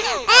Oh.